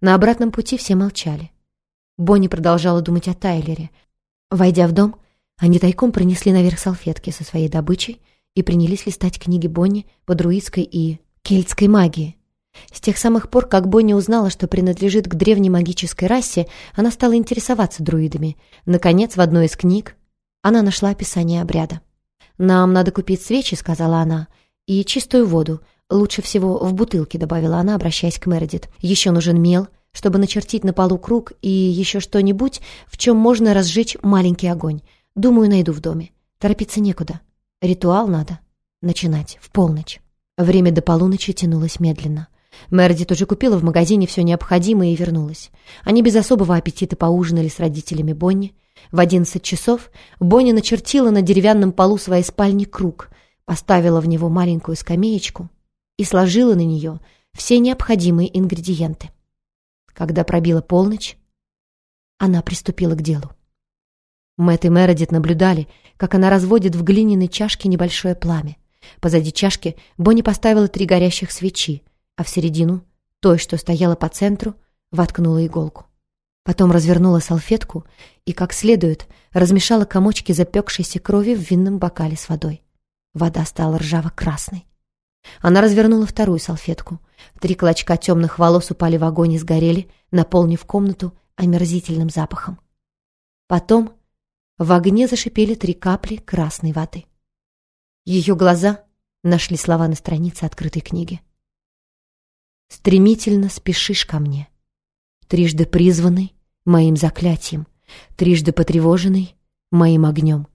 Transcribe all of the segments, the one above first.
На обратном пути все молчали. Бонни продолжала думать о Тайлере. Войдя в дом, они тайком принесли наверх салфетки со своей добычей и принялись листать книги Бонни по друидской и кельтской магии. С тех самых пор, как Бонни узнала, что принадлежит к древней магической расе, она стала интересоваться друидами. Наконец, в одной из книг она нашла описание обряда. «Нам надо купить свечи», — сказала она, — «и чистую воду. Лучше всего в бутылке», — добавила она, обращаясь к Мередит. «Еще нужен мел, чтобы начертить на полу круг и еще что-нибудь, в чем можно разжечь маленький огонь. Думаю, найду в доме. Торопиться некуда. Ритуал надо начинать в полночь». Время до полуночи тянулось медленно. Мередит уже купила в магазине все необходимое и вернулась. Они без особого аппетита поужинали с родителями Бонни. В одиннадцать часов Бонни начертила на деревянном полу своей спальни круг, поставила в него маленькую скамеечку и сложила на нее все необходимые ингредиенты. Когда пробила полночь, она приступила к делу. Мэтт и Мередит наблюдали, как она разводит в глиняной чашке небольшое пламя. Позади чашки Бонни поставила три горящих свечи, а в середину, той, что стояла по центру, воткнула иголку. Потом развернула салфетку и, как следует, размешала комочки запекшейся крови в винном бокале с водой. Вода стала ржаво-красной. Она развернула вторую салфетку. Три клочка темных волос упали в огонь и сгорели, наполнив комнату омерзительным запахом. Потом в огне зашипели три капли красной воды. Ее глаза нашли слова на странице открытой книги. «Стремительно спешишь ко мне, трижды призванный моим заклятием, трижды потревоженный моим огнем.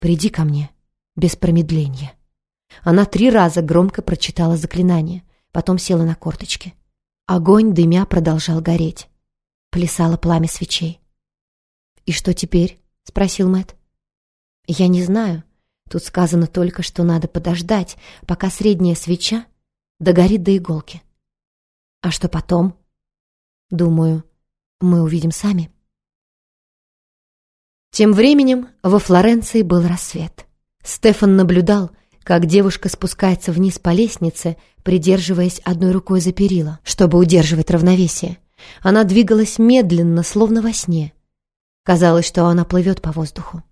Приди ко мне без промедления». Она три раза громко прочитала заклинание, потом села на корточки. Огонь, дымя, продолжал гореть. Плясало пламя свечей. «И что теперь?» — спросил Мэт. «Я не знаю. Тут сказано только, что надо подождать, пока средняя свеча догорит до иголки. А что потом? Думаю, мы увидим сами». Тем временем во Флоренции был рассвет. Стефан наблюдал, как девушка спускается вниз по лестнице, придерживаясь одной рукой за перила, чтобы удерживать равновесие. Она двигалась медленно, словно во сне. Казалось, что она плывет по воздуху.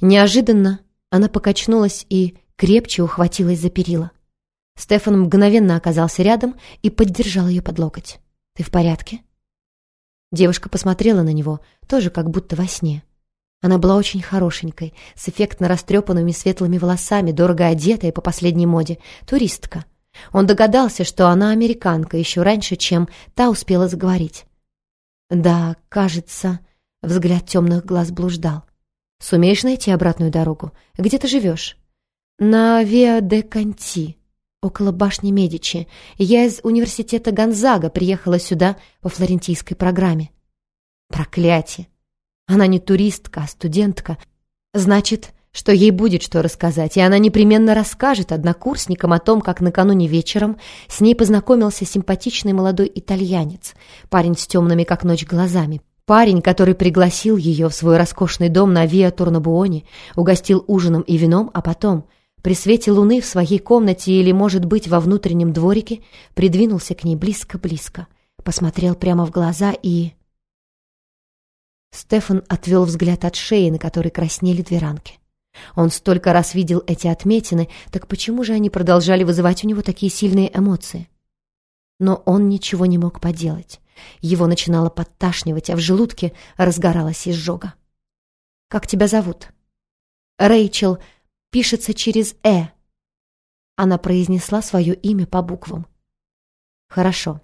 Неожиданно она покачнулась и крепче ухватилась за перила. Стефан мгновенно оказался рядом и поддержал ее под локоть. «Ты в порядке?» Девушка посмотрела на него, тоже как будто во сне. Она была очень хорошенькой, с эффектно растрепанными светлыми волосами, дорого одетая по последней моде, туристка. Он догадался, что она американка еще раньше, чем та успела заговорить. «Да, кажется...» — взгляд темных глаз блуждал. «Сумеешь найти обратную дорогу? Где ты живешь?» «На Виа де Канти, около башни Медичи. Я из университета Гонзага приехала сюда по флорентийской программе». «Проклятие! Она не туристка, а студентка. Значит, что ей будет что рассказать, и она непременно расскажет однокурсникам о том, как накануне вечером с ней познакомился симпатичный молодой итальянец, парень с темными как ночь глазами, парень, который пригласил ее в свой роскошный дом на Виа Турнабуоне, угостил ужином и вином, а потом, при свете луны в своей комнате или, может быть, во внутреннем дворике, придвинулся к ней близко-близко, посмотрел прямо в глаза и... Стефан отвел взгляд от шеи, на которой краснели две ранки. Он столько раз видел эти отметины, так почему же они продолжали вызывать у него такие сильные эмоции? Но он ничего не мог поделать. Его начинало подташнивать, а в желудке разгоралась изжога. «Как тебя зовут?» «Рэйчел. Пишется через «э». Она произнесла свое имя по буквам. «Хорошо.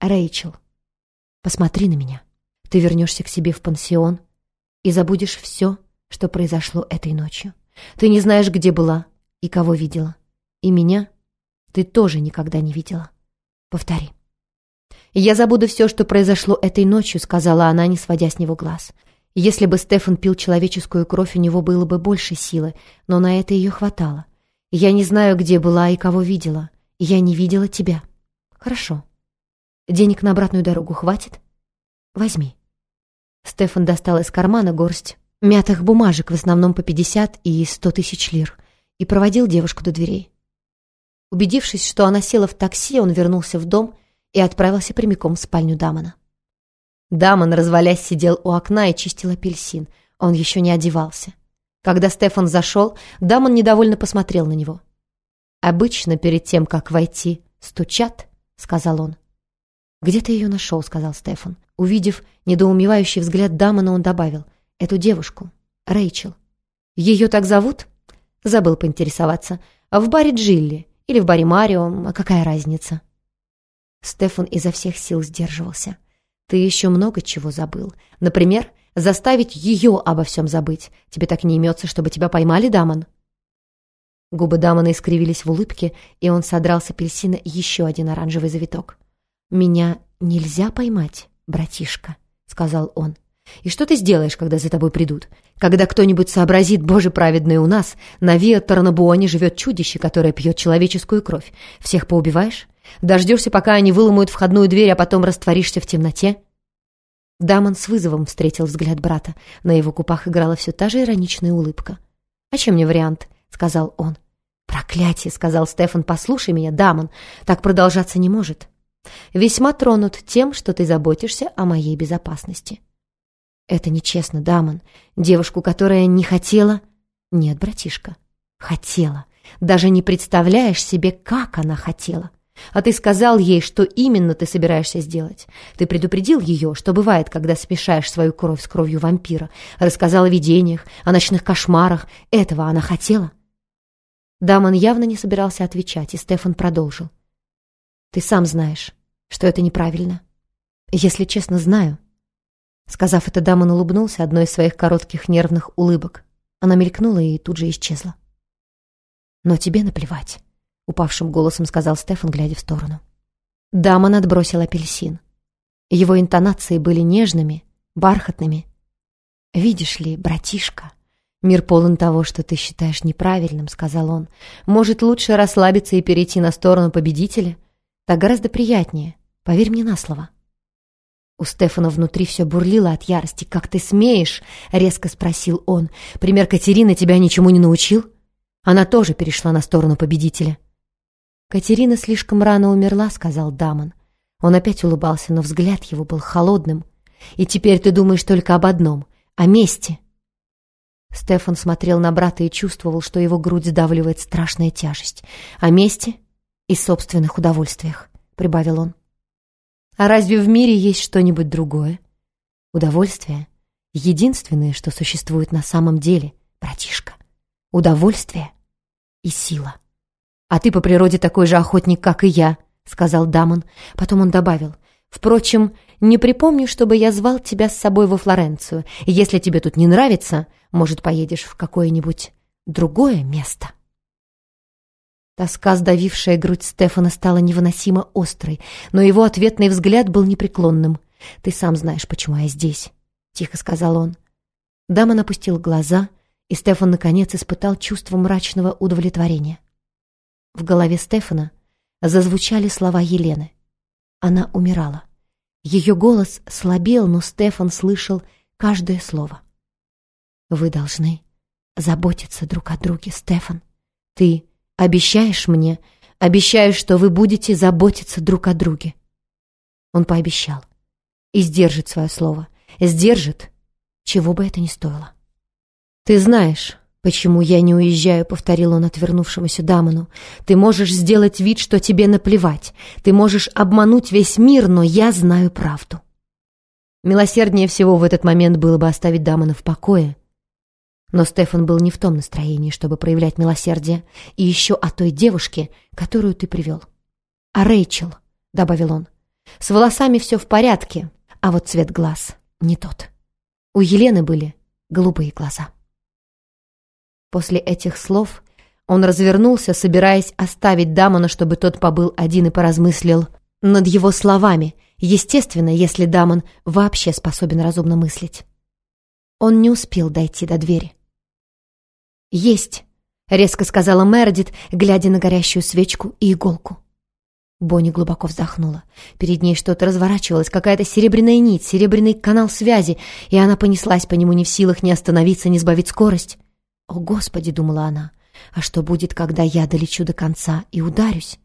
Рэйчел. Посмотри на меня». Ты вернешься к себе в пансион и забудешь все, что произошло этой ночью. Ты не знаешь, где была и кого видела. И меня ты тоже никогда не видела. Повтори. «Я забуду все, что произошло этой ночью», — сказала она, не сводя с него глаз. Если бы Стефан пил человеческую кровь, у него было бы больше силы, но на это ее хватало. Я не знаю, где была и кого видела. Я не видела тебя. Хорошо. Денег на обратную дорогу хватит? Возьми. Стефан достал из кармана горсть мятых бумажек, в основном по 50 и 100 тысяч лир, и проводил девушку до дверей. Убедившись, что она села в такси, он вернулся в дом и отправился прямиком в спальню Дамона. Дамон, развалясь, сидел у окна и чистил апельсин. Он еще не одевался. Когда Стефан зашел, Дамон недовольно посмотрел на него. «Обычно перед тем, как войти, стучат», — сказал он. «Где ты ее нашел?» — сказал Стефан. Увидев недоумевающий взгляд Дамона, он добавил. «Эту девушку. Рэйчел. Ее так зовут?» Забыл поинтересоваться. «В баре Джилли или в баре Марио, а какая разница?» Стефан изо всех сил сдерживался. «Ты еще много чего забыл. Например, заставить ее обо всем забыть. Тебе так не имется, чтобы тебя поймали, Дамон?» Губы Дамона искривились в улыбке, и он содрал с апельсина еще один оранжевый завиток. «Меня нельзя поймать, братишка», — сказал он. «И что ты сделаешь, когда за тобой придут? Когда кто-нибудь сообразит, боже праведный, у нас на Виа Тарнабуоне живет чудище, которое пьет человеческую кровь. Всех поубиваешь? Дождешься, пока они выломают входную дверь, а потом растворишься в темноте?» Дамон с вызовом встретил взгляд брата. На его губах играла все та же ироничная улыбка. «А чем не вариант?» — сказал он. «Проклятие!» — сказал Стефан. «Послушай меня, Дамон, так продолжаться не может. Весьма тронут тем, что ты заботишься о моей безопасности». «Это нечестно, Дамон. Девушку, которая не хотела...» «Нет, братишка, хотела. Даже не представляешь себе, как она хотела. А ты сказал ей, что именно ты собираешься сделать. Ты предупредил ее, что бывает, когда смешаешь свою кровь с кровью вампира. Рассказал о видениях, о ночных кошмарах. Этого она хотела?» Дамон явно не собирался отвечать, и Стефан продолжил. «Ты сам знаешь, что это неправильно. Если честно, знаю». Сказав это, Дамон улыбнулся одной из своих коротких нервных улыбок. Она мелькнула и тут же исчезла. «Но тебе наплевать», — упавшим голосом сказал Стефан, глядя в сторону. Дамон отбросил апельсин. Его интонации были нежными, бархатными. «Видишь ли, братишка», «Мир полон того, что ты считаешь неправильным», — сказал он. «Может, лучше расслабиться и перейти на сторону победителя? Так гораздо приятнее. Поверь мне на слово». У Стефана внутри все бурлило от ярости. «Как ты смеешь?» — резко спросил он. «Пример Катерины тебя ничему не научил?» Она тоже перешла на сторону победителя. «Катерина слишком рано умерла», — сказал Дамон. Он опять улыбался, но взгляд его был холодным. «И теперь ты думаешь только об одном — о мести». Стефан смотрел на брата и чувствовал, что его грудь сдавливает страшная тяжесть. «О мести и собственных удовольствиях», — прибавил он. «А разве в мире есть что-нибудь другое? Удовольствие — единственное, что существует на самом деле, братишка. Удовольствие и сила. А ты по природе такой же охотник, как и я», — сказал Дамон. Потом он добавил. «Впрочем, не припомню, чтобы я звал тебя с собой во Флоренцию. Если тебе тут не нравится, может, поедешь в какое-нибудь другое место?» Тоска, сдавившая грудь Стефана, стала невыносимо острой, но его ответный взгляд был непреклонным. «Ты сам знаешь, почему я здесь», — тихо сказал он. Дамон опустил глаза, и Стефан, наконец, испытал чувство мрачного удовлетворения. В голове Стефана зазвучали слова Елены. Она умирала. Ее голос слабел, но Стефан слышал каждое слово. Вы должны заботиться друг о друге, Стефан. Ты обещаешь мне, обещаешь, что вы будете заботиться друг о друге. Он пообещал. И сдержит свое слово. Сдержит, чего бы это ни стоило. Ты знаешь, почему я не уезжаю, повторил он отвернувшемуся Дамону. Ты можешь сделать вид, что тебе наплевать. Ты можешь обмануть весь мир, но я знаю правду. Милосерднее всего в этот момент было бы оставить Дамона в покое но Стефан был не в том настроении, чтобы проявлять милосердие, и еще о той девушке, которую ты привел. «А Рэйчел», — добавил он, — «с волосами все в порядке, а вот цвет глаз не тот. У Елены были голубые глаза». После этих слов он развернулся, собираясь оставить Дамона, чтобы тот побыл один и поразмыслил над его словами, естественно, если Дамон вообще способен разумно мыслить. Он не успел дойти до двери. «Есть!» — резко сказала Мередит, глядя на горящую свечку и иголку. Бонни глубоко вздохнула. Перед ней что-то разворачивалось, какая-то серебряная нить, серебряный канал связи, и она понеслась по нему не в силах ни остановиться, ни сбавить скорость. «О, Господи!» — думала она. «А что будет, когда я долечу до конца и ударюсь?»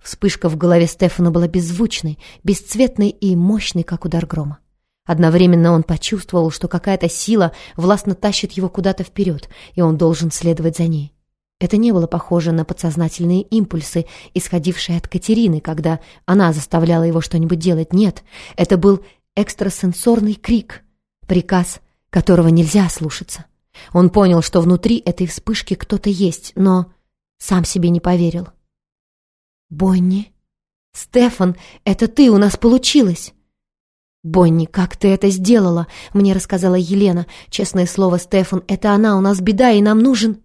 Вспышка в голове Стефана была беззвучной, бесцветной и мощной, как удар грома. Одновременно он почувствовал, что какая-то сила властно тащит его куда-то вперед, и он должен следовать за ней. Это не было похоже на подсознательные импульсы, исходившие от Катерины, когда она заставляла его что-нибудь делать. Нет, это был экстрасенсорный крик, приказ, которого нельзя слушаться. Он понял, что внутри этой вспышки кто-то есть, но сам себе не поверил. «Бонни? Стефан, это ты, у нас получилось!» «Бонни, как ты это сделала?» — мне рассказала Елена. «Честное слово, Стефан, это она, у нас беда, и нам нужен...»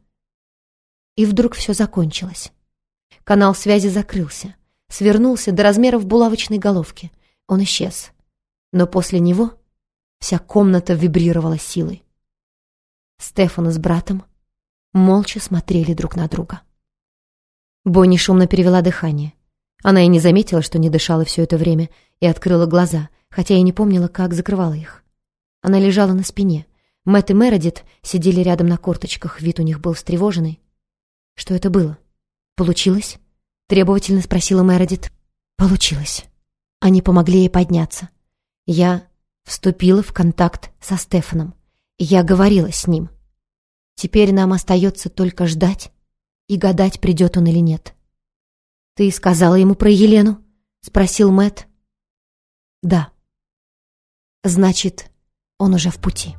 И вдруг все закончилось. Канал связи закрылся, свернулся до размеров булавочной головки. Он исчез. Но после него вся комната вибрировала силой. Стефан с братом молча смотрели друг на друга. Бонни шумно перевела дыхание. Она и не заметила, что не дышала все это время, и открыла глаза, хотя и не помнила, как закрывала их. Она лежала на спине. Мэтт и Мередит сидели рядом на корточках, вид у них был встревоженный. Что это было? Получилось? Требовательно спросила Мередит. Получилось. Они помогли ей подняться. Я вступила в контакт со Стефаном. Я говорила с ним. Теперь нам остается только ждать и гадать, придет он или нет. «Ты сказала ему про Елену?» — спросил Мэт. «Да». «Значит, он уже в пути».